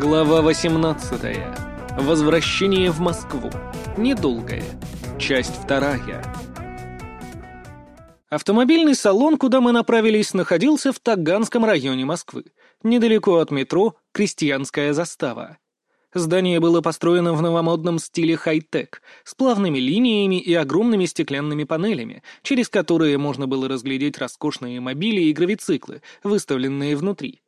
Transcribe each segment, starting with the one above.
Глава 18. Возвращение в Москву. Недолгое. Часть вторая. Автомобильный салон, куда мы направились, находился в Таганском районе Москвы, недалеко от метро «Крестьянская застава». Здание было построено в новомодном стиле хай-тек, с плавными линиями и огромными стеклянными панелями, через которые можно было разглядеть роскошные мобили и гравициклы, выставленные внутри.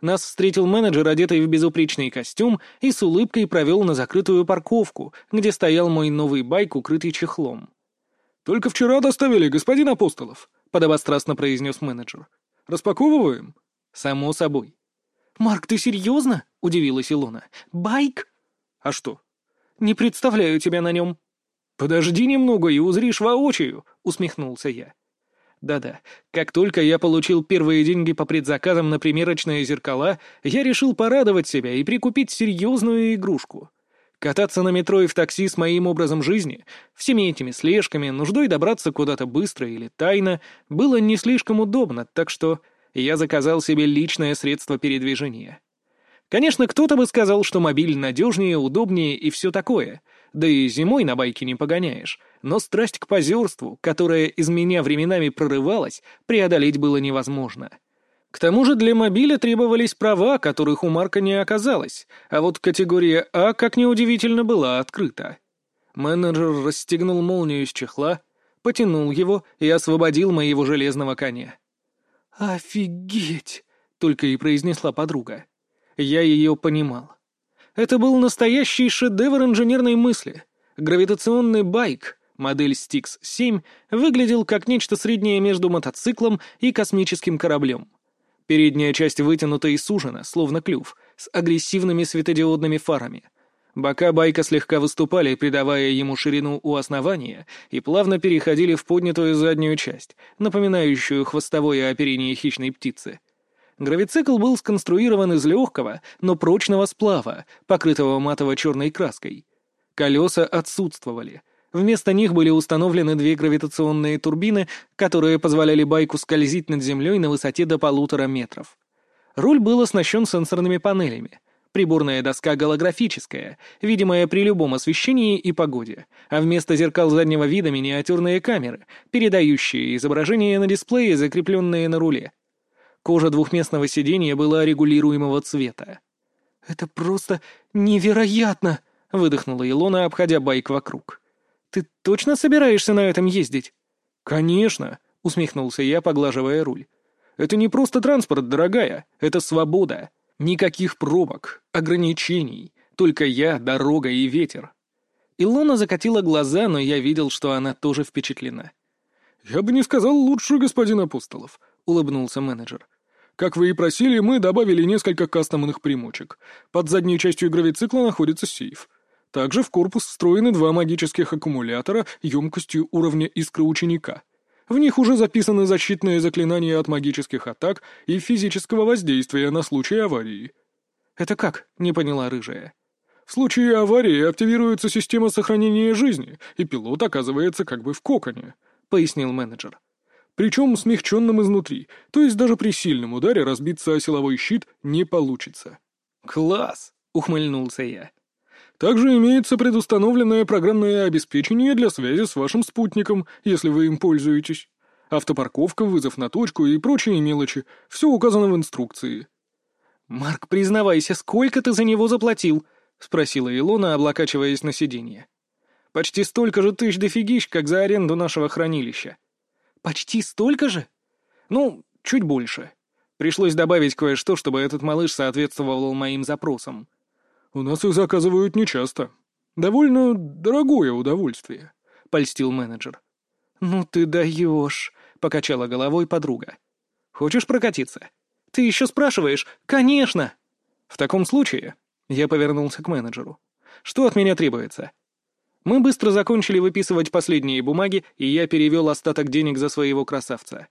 Нас встретил менеджер, одетый в безупречный костюм, и с улыбкой провел на закрытую парковку, где стоял мой новый байк, укрытый чехлом. «Только вчера доставили, господин Апостолов», — подобострастно произнес менеджер. «Распаковываем?» «Само собой». «Марк, ты серьезно?» — удивилась Илона. «Байк?» «А что?» «Не представляю тебя на нем». «Подожди немного и узришь воочию», — усмехнулся я. Да-да, как только я получил первые деньги по предзаказам на примерочные зеркала, я решил порадовать себя и прикупить серьезную игрушку. Кататься на метро и в такси с моим образом жизни, всеми этими слежками, нуждой добраться куда-то быстро или тайно, было не слишком удобно, так что я заказал себе личное средство передвижения. Конечно, кто-то бы сказал, что мобиль надежнее, удобнее и все такое, да и зимой на байке не погоняешь, но страсть к позерству, которая из меня временами прорывалась, преодолеть было невозможно. К тому же для мобиля требовались права, которых у Марка не оказалось, а вот категория А, как неудивительно, была открыта. Менеджер расстегнул молнию из чехла, потянул его и освободил моего железного коня. «Офигеть!» — только и произнесла подруга. Я ее понимал. Это был настоящий шедевр инженерной мысли. Гравитационный байк, модель Styx 7, выглядел как нечто среднее между мотоциклом и космическим кораблем. Передняя часть вытянута и сужена, словно клюв, с агрессивными светодиодными фарами. Бока байка слегка выступали, придавая ему ширину у основания, и плавно переходили в поднятую заднюю часть, напоминающую хвостовое оперение хищной птицы. Гравицикл был сконструирован из легкого, но прочного сплава, покрытого матово-черной краской. Колеса отсутствовали. Вместо них были установлены две гравитационные турбины, которые позволяли байку скользить над землей на высоте до полутора метров. Руль был оснащен сенсорными панелями. Приборная доска голографическая, видимая при любом освещении и погоде, а вместо зеркал заднего вида миниатюрные камеры, передающие изображения на дисплее, закрепленные на руле. Кожа двухместного сиденья была регулируемого цвета. «Это просто невероятно!» — выдохнула Илона, обходя байк вокруг. «Ты точно собираешься на этом ездить?» «Конечно!» — усмехнулся я, поглаживая руль. «Это не просто транспорт, дорогая, это свобода. Никаких пробок, ограничений, только я, дорога и ветер». Илона закатила глаза, но я видел, что она тоже впечатлена. «Я бы не сказал лучше, господин Апостолов», — улыбнулся менеджер. «Как вы и просили, мы добавили несколько кастомных примочек. Под задней частью гравицикла находится сейф. Также в корпус встроены два магических аккумулятора емкостью уровня искры ученика. В них уже записаны защитные заклинания от магических атак и физического воздействия на случай аварии». «Это как?» — не поняла рыжая. В случае аварии активируется система сохранения жизни, и пилот оказывается как бы в коконе», — пояснил менеджер. Причем смягченным изнутри, то есть даже при сильном ударе разбиться о силовой щит не получится. «Класс!» — ухмыльнулся я. Также имеется предустановленное программное обеспечение для связи с вашим спутником, если вы им пользуетесь. Автопарковка, вызов на точку и прочие мелочи. Все указано в инструкции. «Марк, признавайся, сколько ты за него заплатил?» — спросила Илона, облокачиваясь на сиденье. «Почти столько же тысяч дофигищ, как за аренду нашего хранилища». «Почти столько же?» «Ну, чуть больше. Пришлось добавить кое-что, чтобы этот малыш соответствовал моим запросам». «У нас их заказывают нечасто. Довольно дорогое удовольствие», — польстил менеджер. «Ну ты даешь», — покачала головой подруга. «Хочешь прокатиться?» «Ты еще спрашиваешь?» «Конечно!» «В таком случае...» — я повернулся к менеджеру. «Что от меня требуется?» Мы быстро закончили выписывать последние бумаги, и я перевел остаток денег за своего красавца.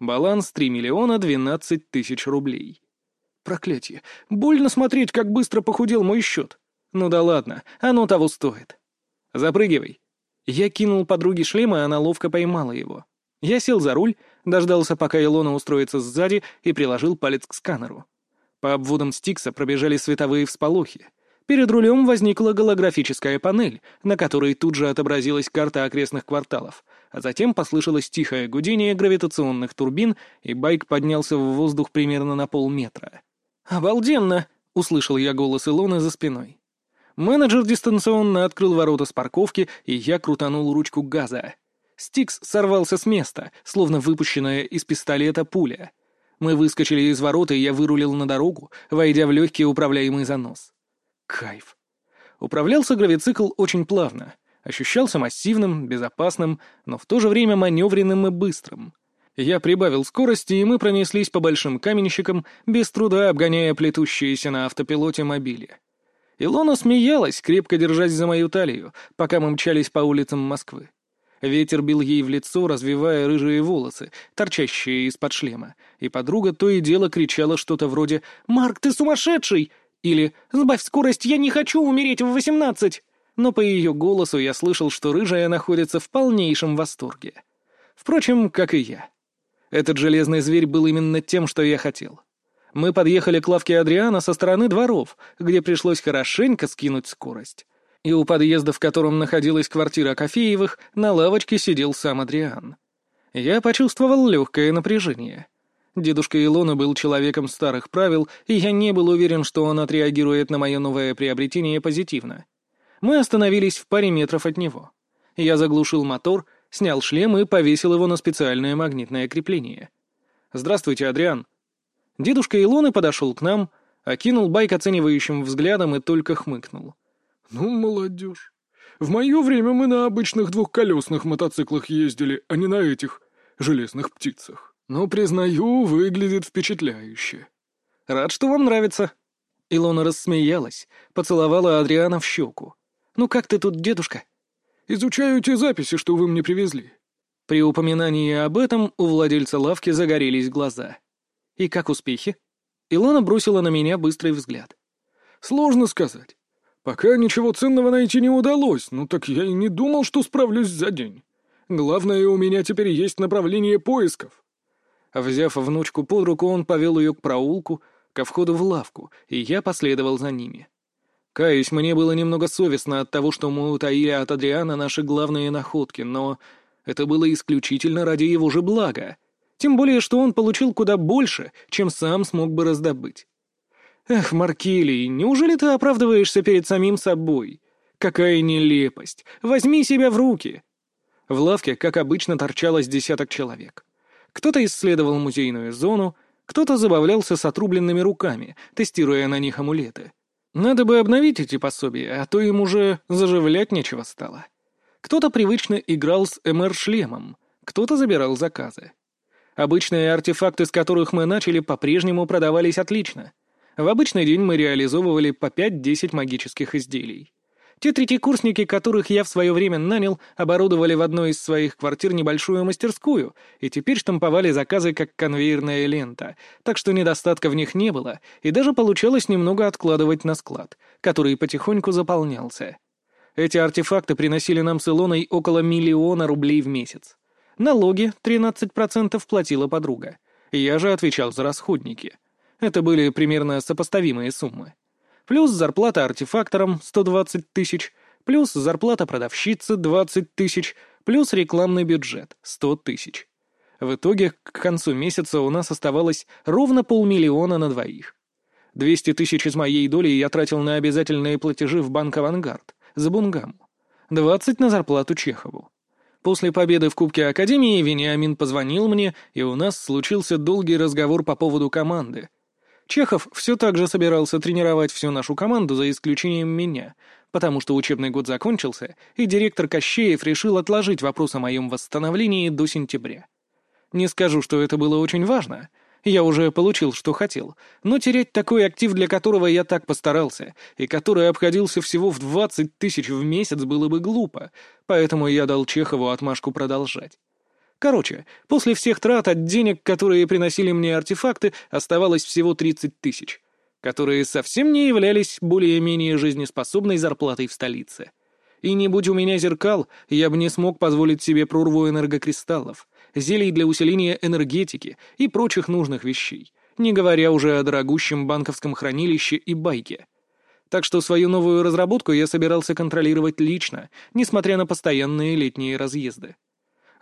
Баланс 3 миллиона 12 тысяч рублей. Проклятие. Больно смотреть, как быстро похудел мой счет. Ну да ладно, оно того стоит. Запрыгивай. Я кинул подруге шлем, и она ловко поймала его. Я сел за руль, дождался, пока Илона устроится сзади, и приложил палец к сканеру. По обводам Стикса пробежали световые всполохи. Перед рулем возникла голографическая панель, на которой тут же отобразилась карта окрестных кварталов, а затем послышалось тихое гудение гравитационных турбин, и байк поднялся в воздух примерно на полметра. «Обалденно!» — услышал я голос Илоны за спиной. Менеджер дистанционно открыл ворота с парковки, и я крутанул ручку газа. Стикс сорвался с места, словно выпущенная из пистолета пуля. Мы выскочили из ворот, и я вырулил на дорогу, войдя в легкий управляемый занос. Кайф. Управлялся гравицикл очень плавно. Ощущался массивным, безопасным, но в то же время маневренным и быстрым. Я прибавил скорости, и мы пронеслись по большим каменщикам, без труда обгоняя плетущиеся на автопилоте мобили. Илона смеялась, крепко держась за мою талию, пока мы мчались по улицам Москвы. Ветер бил ей в лицо, развивая рыжие волосы, торчащие из-под шлема, и подруга то и дело кричала что-то вроде «Марк, ты сумасшедший!» Или «Сбавь скорость, я не хочу умереть в восемнадцать!» Но по ее голосу я слышал, что рыжая находится в полнейшем восторге. Впрочем, как и я. Этот железный зверь был именно тем, что я хотел. Мы подъехали к лавке Адриана со стороны дворов, где пришлось хорошенько скинуть скорость. И у подъезда, в котором находилась квартира Кофеевых, на лавочке сидел сам Адриан. Я почувствовал легкое напряжение. Дедушка Илона был человеком старых правил, и я не был уверен, что он отреагирует на мое новое приобретение позитивно. Мы остановились в паре метров от него. Я заглушил мотор, снял шлем и повесил его на специальное магнитное крепление. «Здравствуйте, Адриан», Дедушка Илоны подошел к нам, окинул байк оценивающим взглядом и только хмыкнул. «Ну, молодежь. В мое время мы на обычных двухколесных мотоциклах ездили, а не на этих железных птицах. Но, признаю, выглядит впечатляюще». «Рад, что вам нравится». Илона рассмеялась, поцеловала Адриана в щеку. «Ну как ты тут, дедушка?» «Изучаю те записи, что вы мне привезли». При упоминании об этом у владельца лавки загорелись глаза. «И как успехи?» Илона бросила на меня быстрый взгляд. «Сложно сказать. Пока ничего ценного найти не удалось, ну так я и не думал, что справлюсь за день. Главное, у меня теперь есть направление поисков». Взяв внучку под руку, он повел ее к проулку, ко входу в лавку, и я последовал за ними. Каюсь, мне было немного совестно от того, что мы утаили от Адриана наши главные находки, но это было исключительно ради его же блага. Тем более, что он получил куда больше, чем сам смог бы раздобыть. Эх, Маркелий, неужели ты оправдываешься перед самим собой? Какая нелепость! Возьми себя в руки! В лавке, как обычно, торчалось десяток человек. Кто-то исследовал музейную зону, кто-то забавлялся с отрубленными руками, тестируя на них амулеты. Надо бы обновить эти пособия, а то им уже заживлять нечего стало. Кто-то привычно играл с МР-шлемом, кто-то забирал заказы. Обычные артефакты, с которых мы начали, по-прежнему продавались отлично. В обычный день мы реализовывали по 5-10 магических изделий. Те третьекурсники, которых я в свое время нанял, оборудовали в одной из своих квартир небольшую мастерскую и теперь штамповали заказы как конвейерная лента, так что недостатка в них не было, и даже получалось немного откладывать на склад, который потихоньку заполнялся. Эти артефакты приносили нам с Илоной около миллиона рублей в месяц. Налоги 13% платила подруга. Я же отвечал за расходники. Это были примерно сопоставимые суммы. Плюс зарплата артефакторам 120 тысяч, плюс зарплата продавщицы 20 тысяч, плюс рекламный бюджет 100 тысяч. В итоге к концу месяца у нас оставалось ровно полмиллиона на двоих. 200 тысяч из моей доли я тратил на обязательные платежи в банк «Авангард» за Бунгаму. 20 на зарплату Чехову. После победы в Кубке Академии Вениамин позвонил мне, и у нас случился долгий разговор по поводу команды. Чехов все так же собирался тренировать всю нашу команду, за исключением меня, потому что учебный год закончился, и директор Кощеев решил отложить вопрос о моем восстановлении до сентября. Не скажу, что это было очень важно — я уже получил, что хотел, но терять такой актив, для которого я так постарался, и который обходился всего в 20 тысяч в месяц, было бы глупо, поэтому я дал Чехову отмашку продолжать. Короче, после всех трат от денег, которые приносили мне артефакты, оставалось всего 30 тысяч, которые совсем не являлись более-менее жизнеспособной зарплатой в столице. И не будь у меня зеркал, я бы не смог позволить себе прорву энергокристаллов — зелий для усиления энергетики и прочих нужных вещей, не говоря уже о дорогущем банковском хранилище и байке. Так что свою новую разработку я собирался контролировать лично, несмотря на постоянные летние разъезды.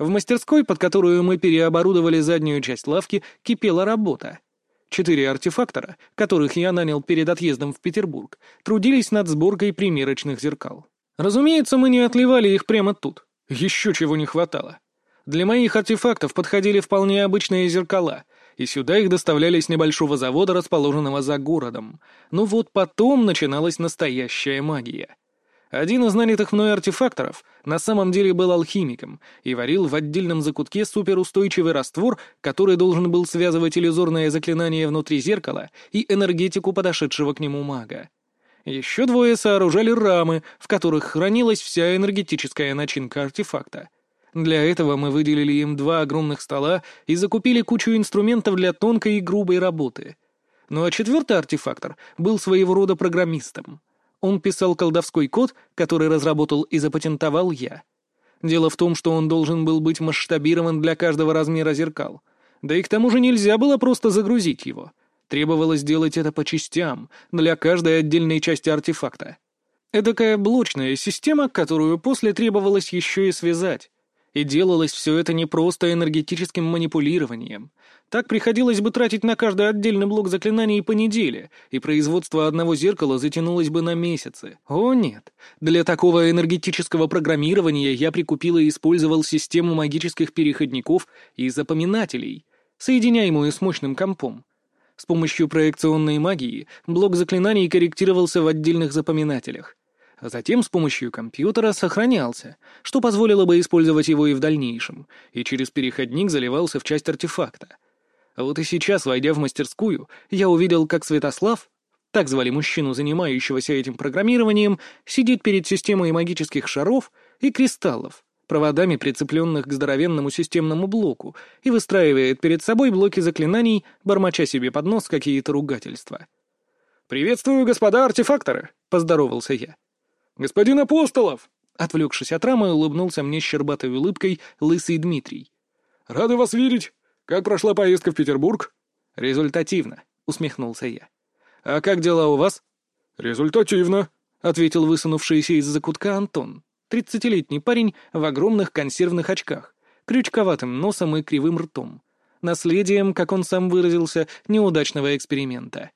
В мастерской, под которую мы переоборудовали заднюю часть лавки, кипела работа. Четыре артефактора, которых я нанял перед отъездом в Петербург, трудились над сборкой примерочных зеркал. Разумеется, мы не отливали их прямо тут. Еще чего не хватало. Для моих артефактов подходили вполне обычные зеркала, и сюда их доставляли с небольшого завода, расположенного за городом. Но вот потом начиналась настоящая магия. Один из нанятых мной артефакторов на самом деле был алхимиком и варил в отдельном закутке суперустойчивый раствор, который должен был связывать иллюзорное заклинание внутри зеркала и энергетику подошедшего к нему мага. Еще двое сооружали рамы, в которых хранилась вся энергетическая начинка артефакта — для этого мы выделили им два огромных стола и закупили кучу инструментов для тонкой и грубой работы. Ну а четвертый артефактор был своего рода программистом. Он писал колдовской код, который разработал и запатентовал я. Дело в том, что он должен был быть масштабирован для каждого размера зеркал. Да и к тому же нельзя было просто загрузить его. Требовалось делать это по частям, для каждой отдельной части артефакта. Эдакая блочная система, которую после требовалось еще и связать. И делалось все это не просто энергетическим манипулированием. Так приходилось бы тратить на каждый отдельный блок заклинаний по неделе, и производство одного зеркала затянулось бы на месяцы. О нет, для такого энергетического программирования я прикупил и использовал систему магических переходников и запоминателей, соединяемую с мощным компом. С помощью проекционной магии блок заклинаний корректировался в отдельных запоминателях, а затем с помощью компьютера сохранялся, что позволило бы использовать его и в дальнейшем, и через переходник заливался в часть артефакта. А вот и сейчас, войдя в мастерскую, я увидел, как Святослав, так звали мужчину, занимающегося этим программированием, сидит перед системой магических шаров и кристаллов, проводами, прицепленных к здоровенному системному блоку, и выстраивает перед собой блоки заклинаний, бормоча себе под нос какие-то ругательства. «Приветствую, господа артефакторы!» — поздоровался я. «Господин Апостолов!» Отвлекшись от рамы, улыбнулся мне щербатой улыбкой лысый Дмитрий. «Рады вас видеть! Как прошла поездка в Петербург?» «Результативно», — усмехнулся я. «А как дела у вас?» «Результативно», — ответил высунувшийся из-за кутка Антон. Тридцатилетний парень в огромных консервных очках, крючковатым носом и кривым ртом. Наследием, как он сам выразился, неудачного эксперимента.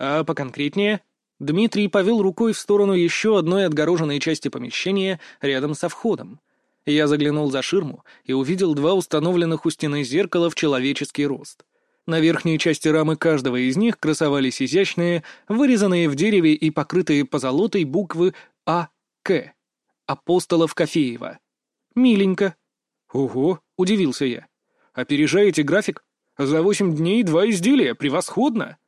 «А поконкретнее?» Дмитрий повел рукой в сторону еще одной отгороженной части помещения рядом со входом. Я заглянул за ширму и увидел два установленных у стены зеркала в человеческий рост. На верхней части рамы каждого из них красовались изящные, вырезанные в дереве и покрытые позолотой буквы А.К. Апостолов Кофеева. Миленько. «Ого!» — удивился я. «Опережаете график? За восемь дней два изделия. Превосходно!»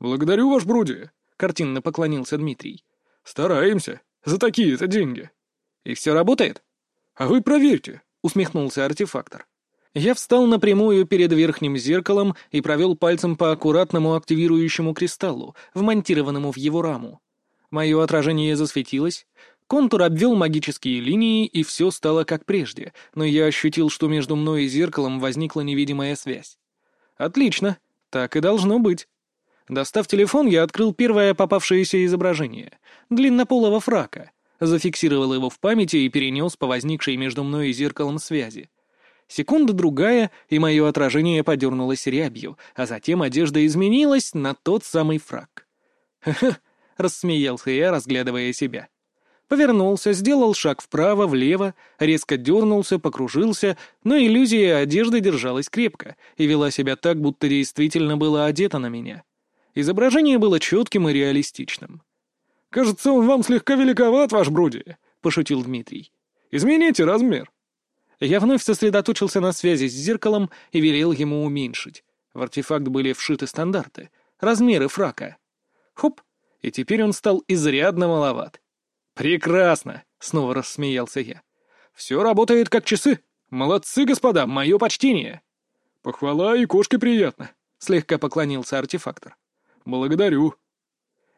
«Благодарю, ваш Бруди. — картинно поклонился Дмитрий. «Стараемся. За такие-то деньги». «И все работает?» «А вы проверьте», — усмехнулся артефактор. Я встал напрямую перед верхним зеркалом и провел пальцем по аккуратному активирующему кристаллу, вмонтированному в его раму. Мое отражение засветилось, контур обвел магические линии, и все стало как прежде, но я ощутил, что между мной и зеркалом возникла невидимая связь. «Отлично, так и должно быть». Достав телефон, я открыл первое попавшееся изображение — длиннополого фрака, зафиксировал его в памяти и перенес по возникшей между мной и зеркалом связи. Секунда-другая, и мое отражение подернулось рябью, а затем одежда изменилась на тот самый фрак. «Ха-ха!» — рассмеялся я, разглядывая себя. Повернулся, сделал шаг вправо, влево, резко дернулся, покружился, но иллюзия одежды держалась крепко и вела себя так, будто действительно была одета на меня. Изображение было четким и реалистичным. «Кажется, он вам слегка великоват, ваш Бруди», — пошутил Дмитрий. «Измените размер». Я вновь сосредоточился на связи с зеркалом и велел ему уменьшить. В артефакт были вшиты стандарты, размеры фрака. Хоп, и теперь он стал изрядно маловат. «Прекрасно!» — снова рассмеялся я. «Все работает как часы. Молодцы, господа, мое почтение!» «Похвала и кошке приятно», — слегка поклонился артефактор. «Благодарю».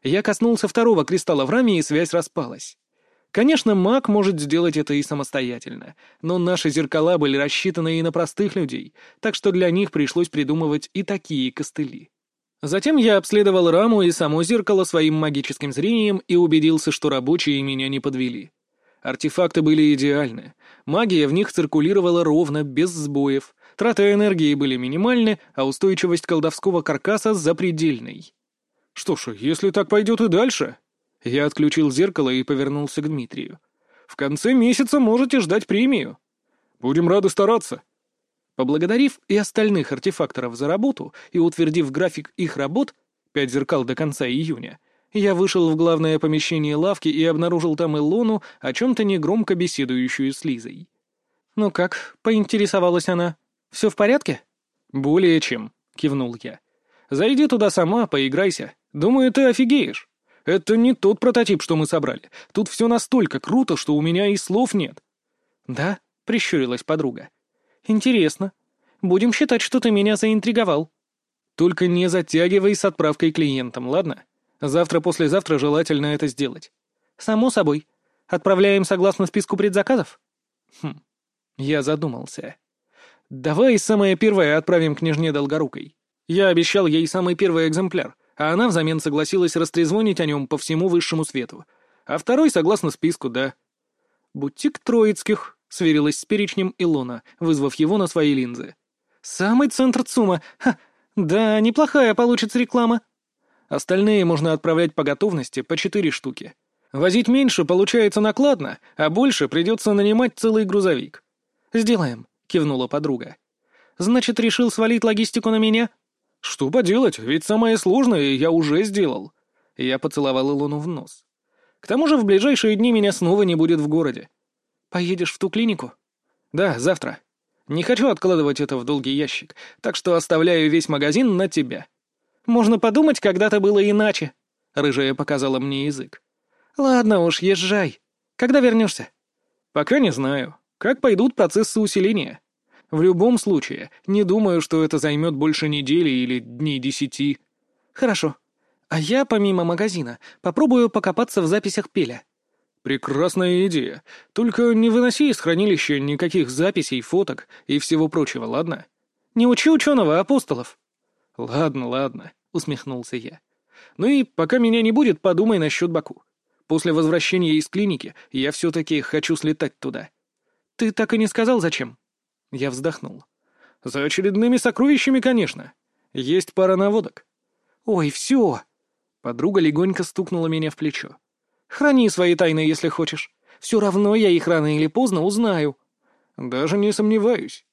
Я коснулся второго кристалла в раме, и связь распалась. Конечно, маг может сделать это и самостоятельно, но наши зеркала были рассчитаны и на простых людей, так что для них пришлось придумывать и такие костыли. Затем я обследовал раму и само зеркало своим магическим зрением и убедился, что рабочие меня не подвели. Артефакты были идеальны. Магия в них циркулировала ровно, без сбоев. Траты энергии были минимальны, а устойчивость колдовского каркаса запредельной. Что ж, если так пойдет и дальше... Я отключил зеркало и повернулся к Дмитрию. В конце месяца можете ждать премию. Будем рады стараться. Поблагодарив и остальных артефакторов за работу и утвердив график их работ, пять зеркал до конца июня, я вышел в главное помещение лавки и обнаружил там Илону, о чем-то негромко беседующую с Лизой. «Ну как?» — поинтересовалась она. «Все в порядке?» «Более чем», — кивнул я. «Зайди туда сама, поиграйся. Думаю, ты офигеешь. Это не тот прототип, что мы собрали. Тут все настолько круто, что у меня и слов нет». «Да?» — прищурилась подруга. «Интересно. Будем считать, что ты меня заинтриговал». «Только не затягивай с отправкой клиентам, ладно?» Завтра-послезавтра желательно это сделать. Само собой. Отправляем согласно списку предзаказов? Хм. Я задумался. Давай самое первое отправим княжне Долгорукой. Я обещал ей самый первый экземпляр, а она взамен согласилась растрезвонить о нем по всему высшему свету. А второй согласно списку, да. «Бутик Троицких», — сверилась с перечнем Илона, вызвав его на свои линзы. «Самый центр ЦУМа. Ха, да, неплохая получится реклама». Остальные можно отправлять по готовности по четыре штуки. Возить меньше получается накладно, а больше придется нанимать целый грузовик. «Сделаем», — кивнула подруга. «Значит, решил свалить логистику на меня?» «Что поделать, ведь самое сложное я уже сделал». Я поцеловал Илону в нос. «К тому же в ближайшие дни меня снова не будет в городе». «Поедешь в ту клинику?» «Да, завтра. Не хочу откладывать это в долгий ящик, так что оставляю весь магазин на тебя». Можно подумать, когда-то было иначе. Рыжая показала мне язык. Ладно уж, езжай. Когда вернешься? Пока не знаю. Как пойдут процессы усиления? В любом случае, не думаю, что это займет больше недели или дней десяти. Хорошо. А я, помимо магазина, попробую покопаться в записях Пеля. Прекрасная идея. Только не выноси из хранилища никаких записей, фоток и всего прочего, ладно? Не учи ученого, апостолов. Ладно, ладно усмехнулся я. «Ну и пока меня не будет, подумай насчет Баку. После возвращения из клиники я все-таки хочу слетать туда». «Ты так и не сказал, зачем?» Я вздохнул. «За очередными сокровищами, конечно. Есть пара наводок». «Ой, все!» Подруга легонько стукнула меня в плечо. «Храни свои тайны, если хочешь. Все равно я их рано или поздно узнаю». «Даже не сомневаюсь».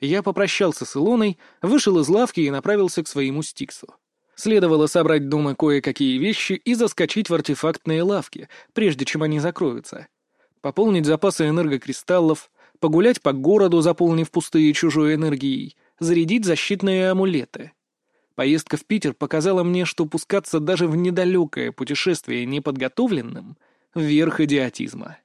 Я попрощался с Илоной, вышел из лавки и направился к своему Стиксу. Следовало собрать дома кое-какие вещи и заскочить в артефактные лавки, прежде чем они закроются. Пополнить запасы энергокристаллов, погулять по городу, заполнив пустые чужой энергией, зарядить защитные амулеты. Поездка в Питер показала мне, что пускаться даже в недалекое путешествие неподготовленным — верх идиотизма.